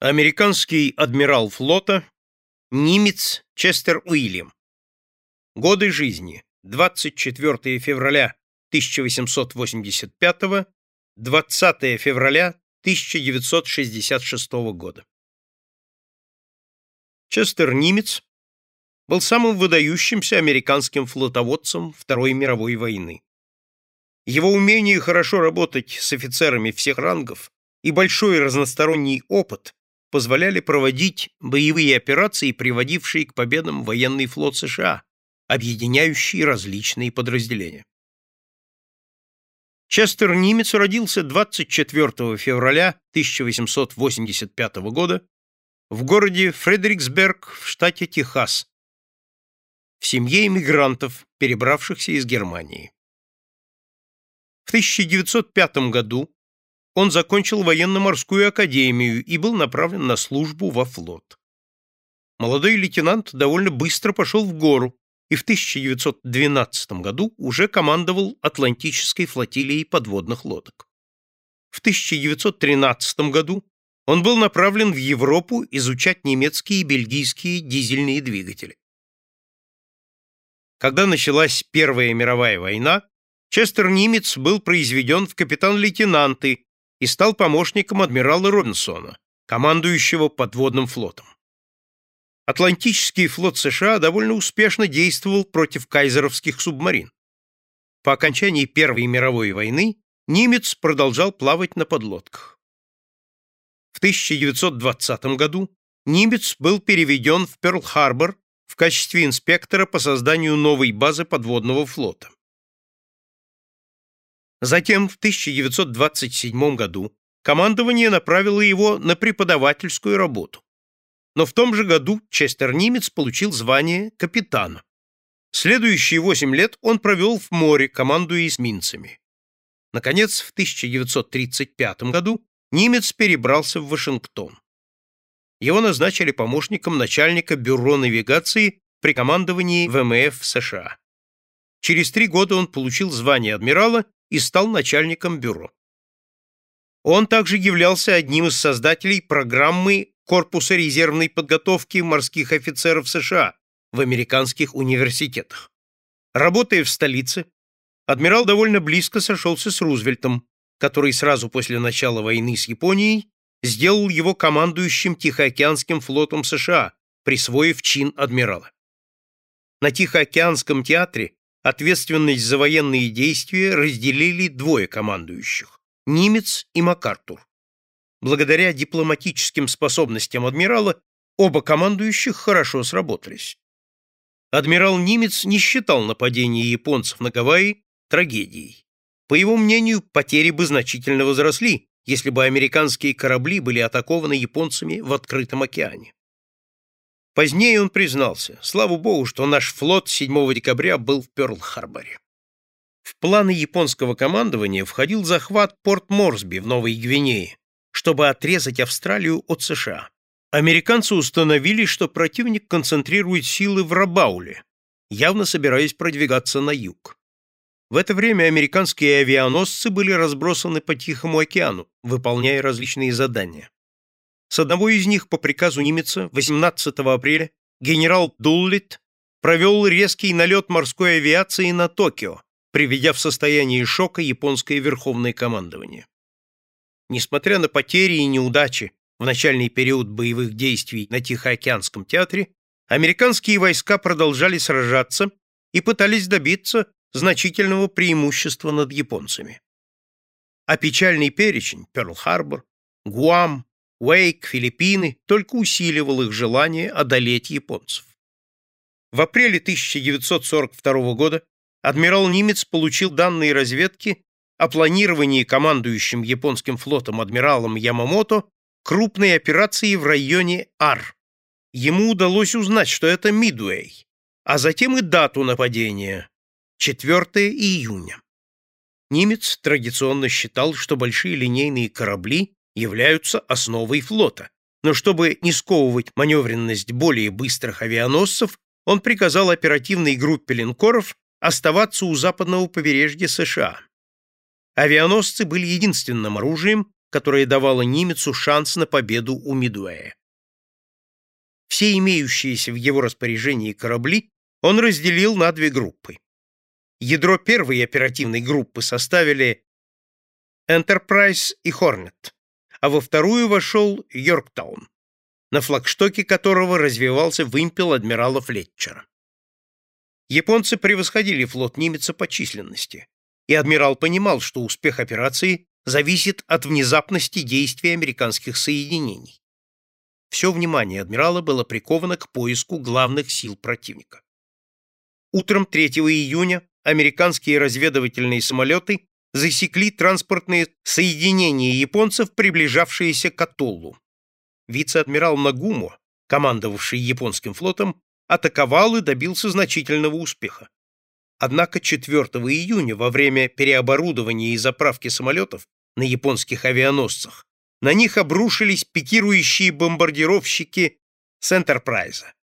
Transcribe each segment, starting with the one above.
Американский адмирал флота, немец Честер Уильям. Годы жизни. 24 февраля 1885, 20 февраля 1966 года. Честер Нимец был самым выдающимся американским флотоводцем Второй мировой войны. Его умение хорошо работать с офицерами всех рангов и большой разносторонний опыт позволяли проводить боевые операции, приводившие к победам военный флот США, объединяющий различные подразделения. Честер Нимец родился 24 февраля 1885 года в городе Фредериксберг в штате Техас в семье иммигрантов, перебравшихся из Германии. В 1905 году он закончил военно-морскую академию и был направлен на службу во флот. Молодой лейтенант довольно быстро пошел в гору и в 1912 году уже командовал Атлантической флотилией подводных лодок. В 1913 году он был направлен в Европу изучать немецкие и бельгийские дизельные двигатели. Когда началась Первая мировая война, Честер Нимец был произведен в капитан-лейтенанты и стал помощником адмирала Робинсона, командующего подводным флотом. Атлантический флот США довольно успешно действовал против кайзеровских субмарин. По окончании Первой мировой войны немец продолжал плавать на подлодках. В 1920 году немец был переведен в Перл-Харбор в качестве инспектора по созданию новой базы подводного флота. Затем в 1927 году командование направило его на преподавательскую работу. Но в том же году Честер Нимец получил звание капитана. Следующие восемь лет он провел в море, командуя эсминцами. Наконец, в 1935 году Нимец перебрался в Вашингтон. Его назначили помощником начальника бюро навигации при командовании ВМФ США. Через три года он получил звание адмирала и стал начальником бюро. Он также являлся одним из создателей программы Корпуса резервной подготовки морских офицеров США в американских университетах. Работая в столице, адмирал довольно близко сошелся с Рузвельтом, который сразу после начала войны с Японией сделал его командующим Тихоокеанским флотом США, присвоив чин адмирала. На Тихоокеанском театре Ответственность за военные действия разделили двое командующих – Нимец и МакАртур. Благодаря дипломатическим способностям адмирала оба командующих хорошо сработались. Адмирал Нимец не считал нападение японцев на Гавайи трагедией. По его мнению, потери бы значительно возросли, если бы американские корабли были атакованы японцами в открытом океане. Позднее он признался, слава богу, что наш флот 7 декабря был в Пёрл-Харборе. В планы японского командования входил захват порт Морсби в Новой Гвинее, чтобы отрезать Австралию от США. Американцы установили, что противник концентрирует силы в Рабауле, явно собираясь продвигаться на юг. В это время американские авианосцы были разбросаны по Тихому океану, выполняя различные задания. С одного из них по приказу немеца 18 апреля генерал Дуллит провел резкий налет морской авиации на Токио, приведя в состояние шока японское верховное командование. Несмотря на потери и неудачи в начальный период боевых действий на Тихоокеанском театре, американские войска продолжали сражаться и пытались добиться значительного преимущества над японцами. А печальный перечень Перл-Харбор, Гуам, Уэйк, Филиппины только усиливал их желание одолеть японцев. В апреле 1942 года адмирал Нимец получил данные разведки о планировании командующим японским флотом адмиралом Ямамото крупной операции в районе Ар. Ему удалось узнать, что это Мидуэй, а затем и дату нападения – 4 июня. Немец традиционно считал, что большие линейные корабли являются основой флота. Но чтобы не сковывать маневренность более быстрых авианосцев, он приказал оперативной группе линкоров оставаться у западного побережья США. Авианосцы были единственным оружием, которая давала немецу шанс на победу у Мидуэя. Все имеющиеся в его распоряжении корабли он разделил на две группы. Ядро первой оперативной группы составили Enterprise и Hornet, а во вторую вошел Йорктаун, на флагштоке которого развивался вымпел адмирала Флетчера. Японцы превосходили флот немеца по численности, и адмирал понимал, что успех операции зависит от внезапности действий американских соединений. Все внимание адмирала было приковано к поиску главных сил противника. Утром 3 июня американские разведывательные самолеты засекли транспортные соединения японцев, приближавшиеся к атоллу. Вице-адмирал Нагумо, командовавший японским флотом, атаковал и добился значительного успеха. Однако 4 июня, во время переоборудования и заправки самолетов на японских авианосцах, на них обрушились пикирующие бомбардировщики с Энтерпрайза.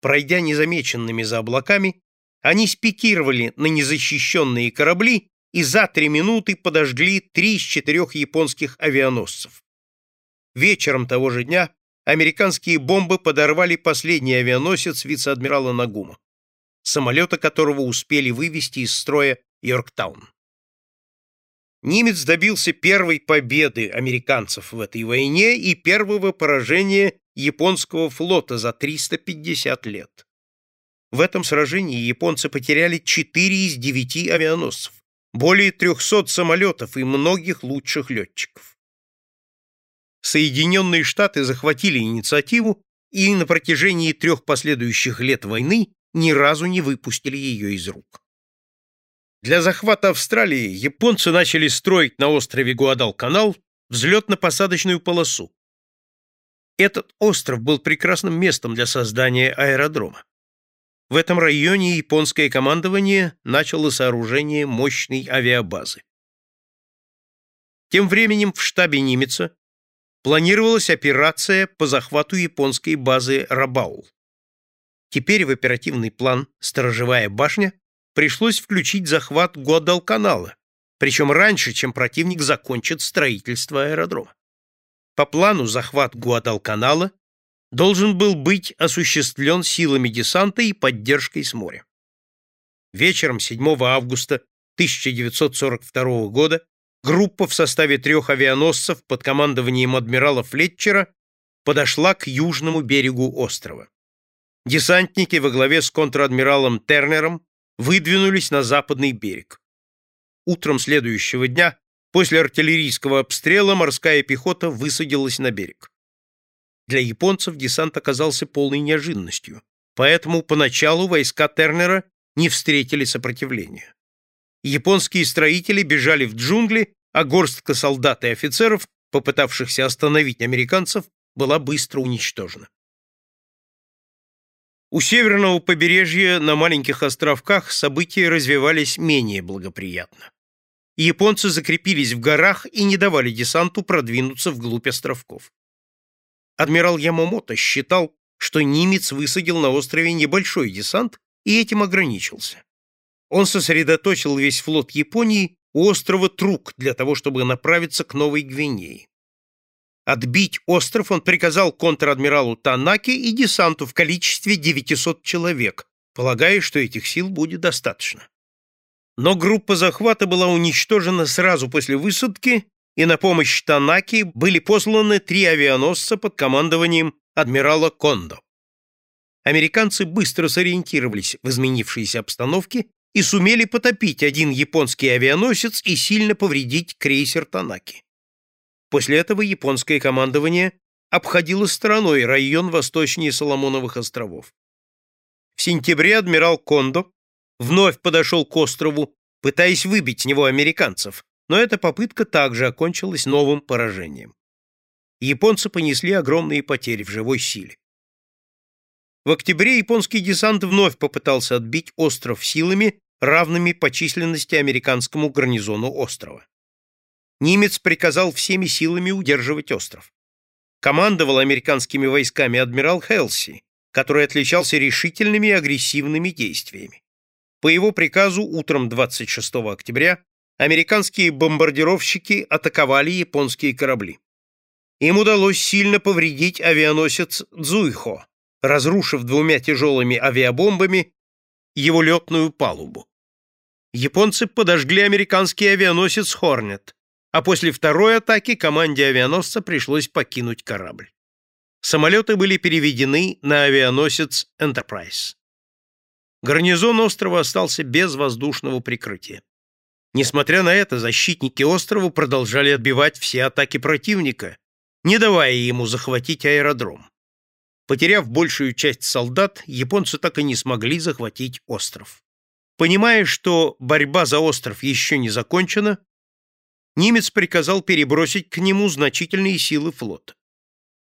Пройдя незамеченными за облаками, они спикировали на незащищенные корабли и за три минуты подожгли три из четырех японских авианосцев. Вечером того же дня американские бомбы подорвали последний авианосец вице-адмирала Нагума, самолета которого успели вывести из строя Йорктаун. Немец добился первой победы американцев в этой войне и первого поражения японского флота за 350 лет. В этом сражении японцы потеряли 4 из 9 авианосцев, более 300 самолетов и многих лучших летчиков. Соединенные Штаты захватили инициативу и на протяжении трех последующих лет войны ни разу не выпустили ее из рук. Для захвата Австралии японцы начали строить на острове Гуадалканал взлетно-посадочную полосу. Этот остров был прекрасным местом для создания аэродрома. В этом районе японское командование начало сооружение мощной авиабазы. Тем временем в штабе Нимеца планировалась операция по захвату японской базы Рабаул. Теперь в оперативный план «Сторожевая башня» пришлось включить захват Гуадалканала, причем раньше, чем противник закончит строительство аэродрома. По плану захват Гуадалканала должен был быть осуществлен силами десанта и поддержкой с моря. Вечером 7 августа 1942 года группа в составе трех авианосцев под командованием адмирала Флетчера подошла к южному берегу острова. Десантники во главе с контр-адмиралом Тернером выдвинулись на западный берег. Утром следующего дня, после артиллерийского обстрела, морская пехота высадилась на берег. Для японцев десант оказался полной неожиданностью, поэтому поначалу войска Тернера не встретили сопротивления. Японские строители бежали в джунгли, а горстка солдат и офицеров, попытавшихся остановить американцев, была быстро уничтожена. У северного побережья на маленьких островках события развивались менее благоприятно. Японцы закрепились в горах и не давали десанту продвинуться вглубь островков. Адмирал Ямамото считал, что немец высадил на острове небольшой десант и этим ограничился. Он сосредоточил весь флот Японии у острова Трук для того, чтобы направиться к Новой Гвинее. Отбить остров он приказал контр-адмиралу Танаки и десанту в количестве 900 человек, полагая, что этих сил будет достаточно. Но группа захвата была уничтожена сразу после высадки и на помощь Танаки были посланы три авианосца под командованием адмирала Кондо. Американцы быстро сориентировались в изменившейся обстановке и сумели потопить один японский авианосец и сильно повредить крейсер Танаки. После этого японское командование обходило стороной район восточнее Соломоновых островов. В сентябре адмирал Кондо вновь подошел к острову, пытаясь выбить с него американцев, но эта попытка также окончилась новым поражением. Японцы понесли огромные потери в живой силе. В октябре японский десант вновь попытался отбить остров силами, равными по численности американскому гарнизону острова. Немец приказал всеми силами удерживать остров. Командовал американскими войсками адмирал Хелси, который отличался решительными и агрессивными действиями. По его приказу утром 26 октября американские бомбардировщики атаковали японские корабли. Им удалось сильно повредить авианосец «Дзуйхо», разрушив двумя тяжелыми авиабомбами его летную палубу. Японцы подожгли американский авианосец «Хорнет», а после второй атаки команде авианосца пришлось покинуть корабль. Самолеты были переведены на авианосец «Энтерпрайз». Гарнизон острова остался без воздушного прикрытия. Несмотря на это, защитники острова продолжали отбивать все атаки противника, не давая ему захватить аэродром. Потеряв большую часть солдат, японцы так и не смогли захватить остров. Понимая, что борьба за остров еще не закончена, немец приказал перебросить к нему значительные силы флота.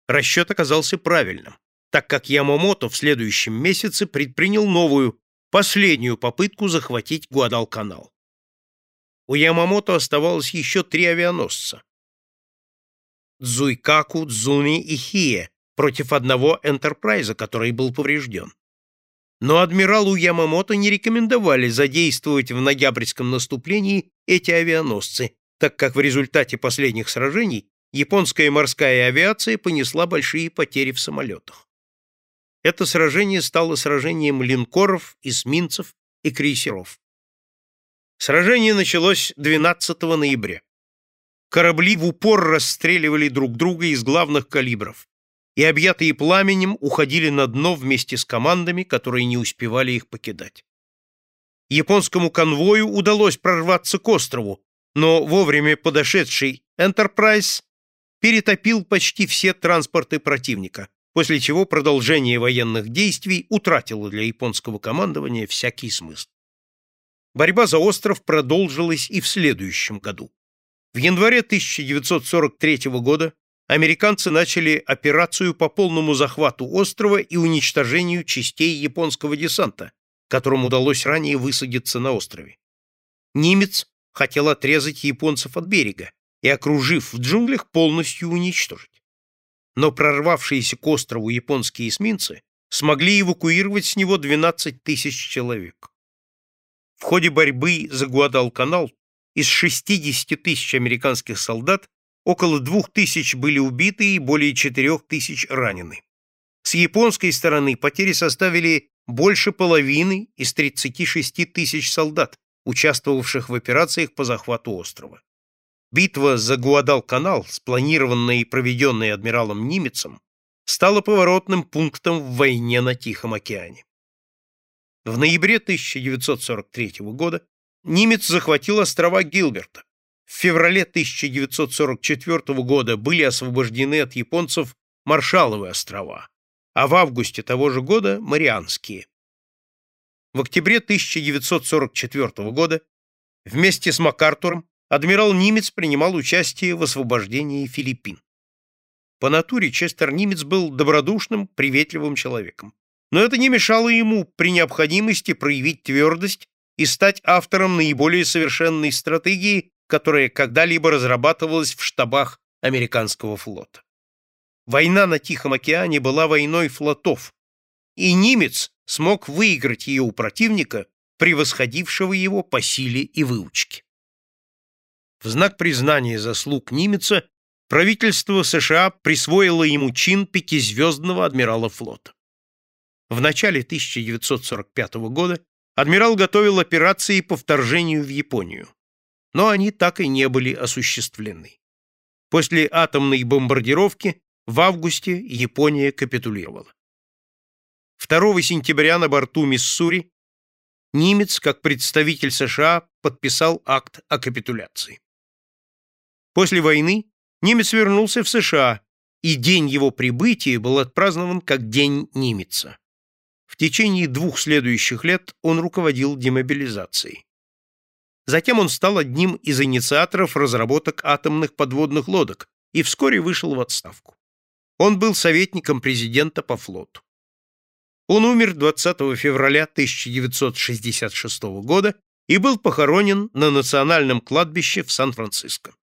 Расчет оказался правильным так как Ямамото в следующем месяце предпринял новую, последнюю попытку захватить Гуадалканал. У Ямамото оставалось еще три авианосца. Дзуйкаку, Дзуни и Хие против одного Энтерпрайза, который был поврежден. Но адмиралу Ямамото не рекомендовали задействовать в ноябрьском наступлении эти авианосцы, так как в результате последних сражений японская морская авиация понесла большие потери в самолетах. Это сражение стало сражением линкоров, эсминцев и крейсеров. Сражение началось 12 ноября. Корабли в упор расстреливали друг друга из главных калибров и, объятые пламенем, уходили на дно вместе с командами, которые не успевали их покидать. Японскому конвою удалось прорваться к острову, но вовремя подошедший «Энтерпрайз» перетопил почти все транспорты противника, после чего продолжение военных действий утратило для японского командования всякий смысл. Борьба за остров продолжилась и в следующем году. В январе 1943 года американцы начали операцию по полному захвату острова и уничтожению частей японского десанта, которым удалось ранее высадиться на острове. Немец хотел отрезать японцев от берега и, окружив в джунглях, полностью уничтожить но прорвавшиеся к острову японские эсминцы смогли эвакуировать с него 12 тысяч человек. В ходе борьбы за Гуадалканал из 60 тысяч американских солдат около 2 тысяч были убиты и более 4 тысяч ранены. С японской стороны потери составили больше половины из 36 тысяч солдат, участвовавших в операциях по захвату острова. Битва за Гуадалканал, спланированная и проведенная адмиралом Нимецом, стала поворотным пунктом в войне на Тихом океане. В ноябре 1943 года Нимец захватил острова Гилберта. В феврале 1944 года были освобождены от японцев Маршалловы острова, а в августе того же года – Марианские. В октябре 1944 года вместе с МакАртуром адмирал Нимец принимал участие в освобождении Филиппин. По натуре Честер Нимец был добродушным, приветливым человеком. Но это не мешало ему при необходимости проявить твердость и стать автором наиболее совершенной стратегии, которая когда-либо разрабатывалась в штабах американского флота. Война на Тихом океане была войной флотов, и Нимец смог выиграть ее у противника, превосходившего его по силе и выучке. В знак признания заслуг Нимеца правительство США присвоило ему чин пятизвездного адмирала флота. В начале 1945 года адмирал готовил операции по вторжению в Японию, но они так и не были осуществлены. После атомной бомбардировки в августе Япония капитулировала. 2 сентября на борту Миссури Нимец, как представитель США, подписал акт о капитуляции. После войны немец вернулся в США, и день его прибытия был отпразднован как День Нимеца. В течение двух следующих лет он руководил демобилизацией. Затем он стал одним из инициаторов разработок атомных подводных лодок и вскоре вышел в отставку. Он был советником президента по флоту. Он умер 20 февраля 1966 года и был похоронен на национальном кладбище в Сан-Франциско.